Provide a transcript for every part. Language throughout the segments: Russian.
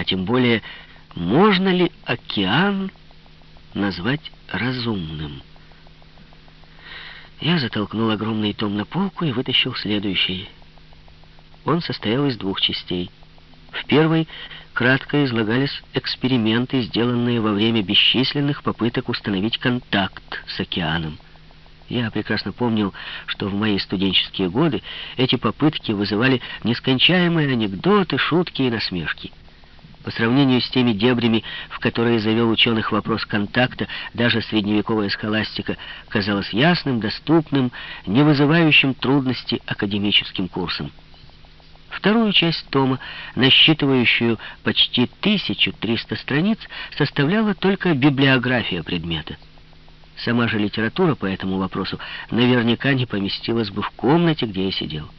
а тем более, можно ли океан назвать разумным? Я затолкнул огромный том на полку и вытащил следующий. Он состоял из двух частей. В первой кратко излагались эксперименты, сделанные во время бесчисленных попыток установить контакт с океаном. Я прекрасно помнил, что в мои студенческие годы эти попытки вызывали нескончаемые анекдоты, шутки и насмешки. По сравнению с теми дебрями, в которые завел ученых вопрос контакта, даже средневековая схоластика казалась ясным, доступным, не вызывающим трудности академическим курсом. Вторую часть тома, насчитывающую почти 1300 страниц, составляла только библиография предмета. Сама же литература по этому вопросу наверняка не поместилась бы в комнате, где я сидел.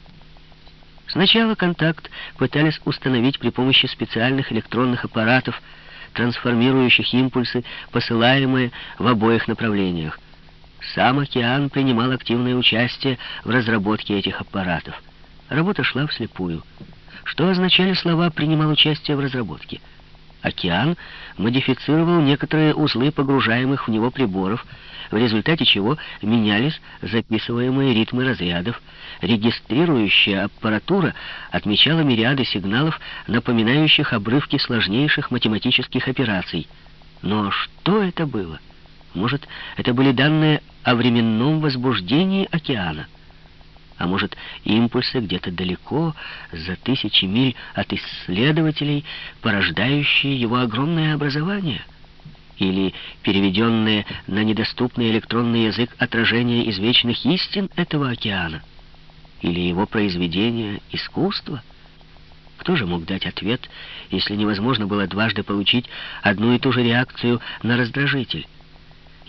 Сначала контакт пытались установить при помощи специальных электронных аппаратов, трансформирующих импульсы, посылаемые в обоих направлениях. Сам океан принимал активное участие в разработке этих аппаратов. Работа шла вслепую. Что означали слова «принимал участие в разработке»? Океан модифицировал некоторые узлы погружаемых в него приборов, в результате чего менялись записываемые ритмы разрядов. Регистрирующая аппаратура отмечала мириады сигналов, напоминающих обрывки сложнейших математических операций. Но что это было? Может, это были данные о временном возбуждении океана? А может, импульсы где-то далеко, за тысячи миль от исследователей, порождающие его огромное образование? Или переведенные на недоступный электронный язык отражения извечных истин этого океана? Или его произведения искусства? Кто же мог дать ответ, если невозможно было дважды получить одну и ту же реакцию на раздражитель?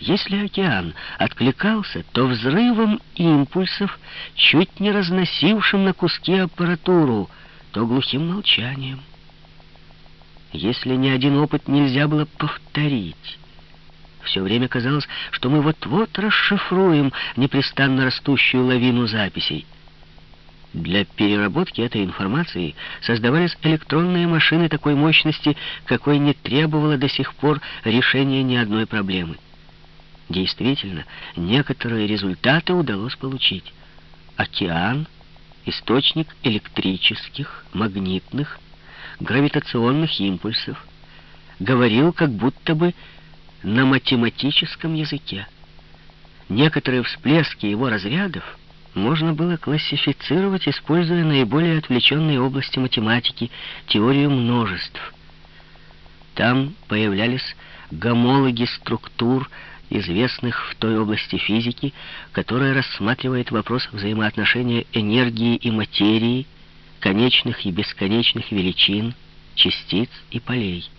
Если океан откликался, то взрывом импульсов, чуть не разносившим на куски аппаратуру, то глухим молчанием. Если ни один опыт нельзя было повторить, все время казалось, что мы вот-вот расшифруем непрестанно растущую лавину записей. Для переработки этой информации создавались электронные машины такой мощности, какой не требовало до сих пор решения ни одной проблемы. Действительно, некоторые результаты удалось получить. Океан — источник электрических, магнитных, гравитационных импульсов. Говорил как будто бы на математическом языке. Некоторые всплески его разрядов можно было классифицировать, используя наиболее отвлеченные области математики, теорию множеств. Там появлялись гомологи структур, известных в той области физики, которая рассматривает вопрос взаимоотношения энергии и материи, конечных и бесконечных величин, частиц и полей.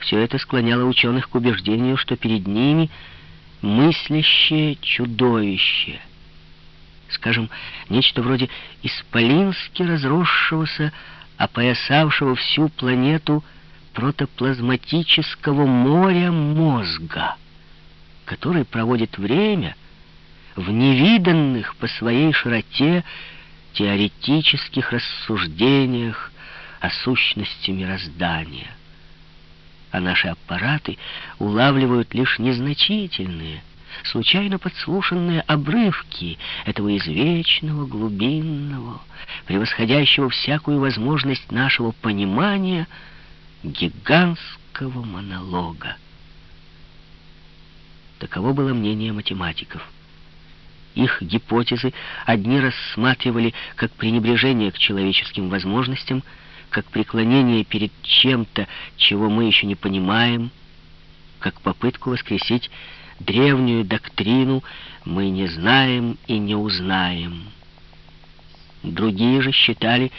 Все это склоняло ученых к убеждению, что перед ними мыслящее чудовище, скажем, нечто вроде исполински разросшегося, опоясавшего всю планету протоплазматического моря мозга который проводит время в невиданных по своей широте теоретических рассуждениях о сущности мироздания. А наши аппараты улавливают лишь незначительные, случайно подслушанные обрывки этого извечного, глубинного, превосходящего всякую возможность нашего понимания гигантского монолога. Таково было мнение математиков. Их гипотезы одни рассматривали как пренебрежение к человеческим возможностям, как преклонение перед чем-то, чего мы еще не понимаем, как попытку воскресить древнюю доктрину «мы не знаем и не узнаем». Другие же считали,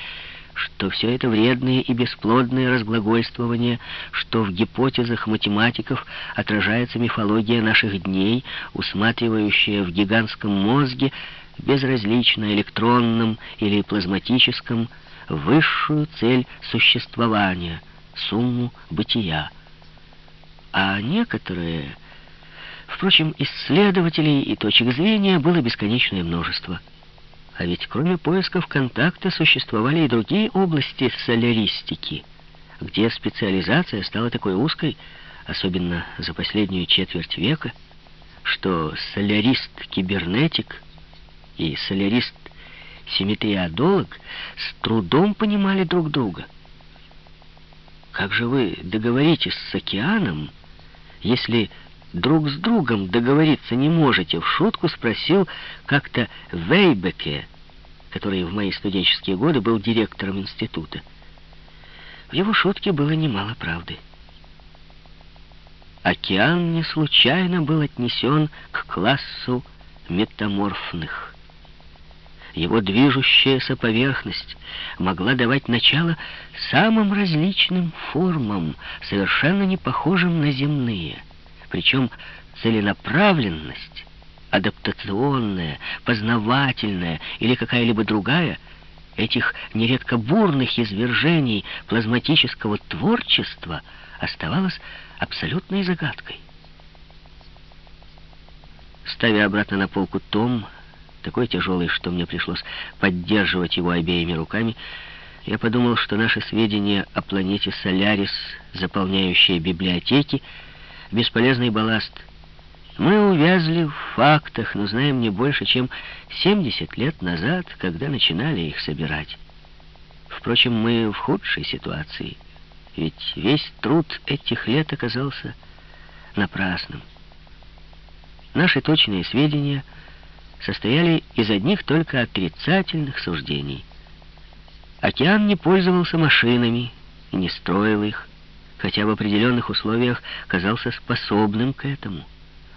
что все это вредные и бесплодные разглагольствования, что в гипотезах математиков отражается мифология наших дней, усматривающая в гигантском мозге, безразлично электронном или плазматическом, высшую цель существования, сумму бытия. А некоторые... Впрочем, исследователей и точек зрения было бесконечное множество — а ведь кроме поисков контакта существовали и другие области соляристики. где специализация стала такой узкой, особенно за последнюю четверть века, что солярист-кибернетик и солярист-симметриадолог с трудом понимали друг друга. Как же вы договоритесь с океаном, если друг с другом договориться не можете, в шутку спросил как-то Вейбеке, который в мои студенческие годы был директором института. В его шутке было немало правды. Океан не случайно был отнесен к классу метаморфных. Его движущаяся поверхность могла давать начало самым различным формам, совершенно не похожим на земные. Причем целенаправленность, адаптационная, познавательная или какая-либо другая, этих нередко бурных извержений плазматического творчества оставалась абсолютной загадкой. Ставя обратно на полку том, такой тяжелый, что мне пришлось поддерживать его обеими руками, я подумал, что наши сведения о планете Солярис, заполняющие библиотеки, бесполезный балласт. Мы увязли в фактах, но знаем не больше, чем 70 лет назад, когда начинали их собирать. Впрочем, мы в худшей ситуации, ведь весь труд этих лет оказался напрасным. Наши точные сведения состояли из одних только отрицательных суждений. Океан не пользовался машинами и не строил их, хотя в определенных условиях казался способным к этому.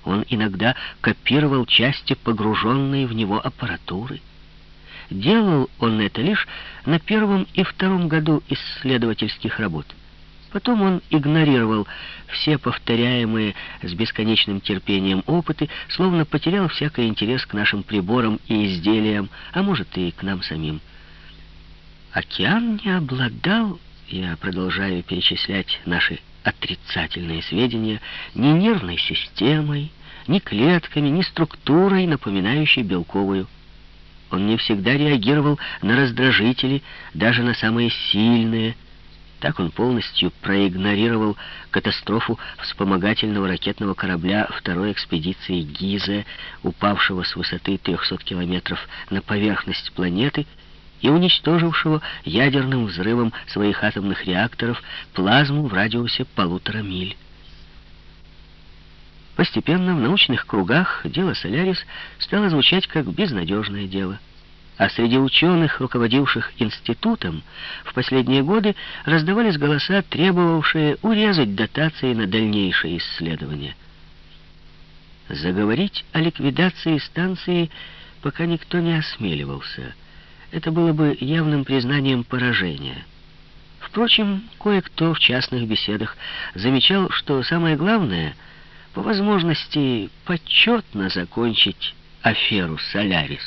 Он иногда копировал части погруженной в него аппаратуры. Делал он это лишь на первом и втором году исследовательских работ. Потом он игнорировал все повторяемые с бесконечным терпением опыты, словно потерял всякий интерес к нашим приборам и изделиям, а может и к нам самим. Океан не обладал, я продолжаю перечислять наши отрицательные сведения, ни нервной системой, ни клетками, ни структурой, напоминающей белковую. Он не всегда реагировал на раздражители, даже на самые сильные, так он полностью проигнорировал катастрофу вспомогательного ракетного корабля второй экспедиции Гиза, упавшего с высоты 300 километров на поверхность планеты и уничтожившего ядерным взрывом своих атомных реакторов плазму в радиусе полутора миль. Постепенно в научных кругах дело «Солярис» стало звучать как безнадежное дело — а среди ученых, руководивших институтом, в последние годы раздавались голоса, требовавшие урезать дотации на дальнейшие исследования. Заговорить о ликвидации станции пока никто не осмеливался. Это было бы явным признанием поражения. Впрочем, кое-кто в частных беседах замечал, что самое главное — по возможности почетно закончить аферу «Солярис».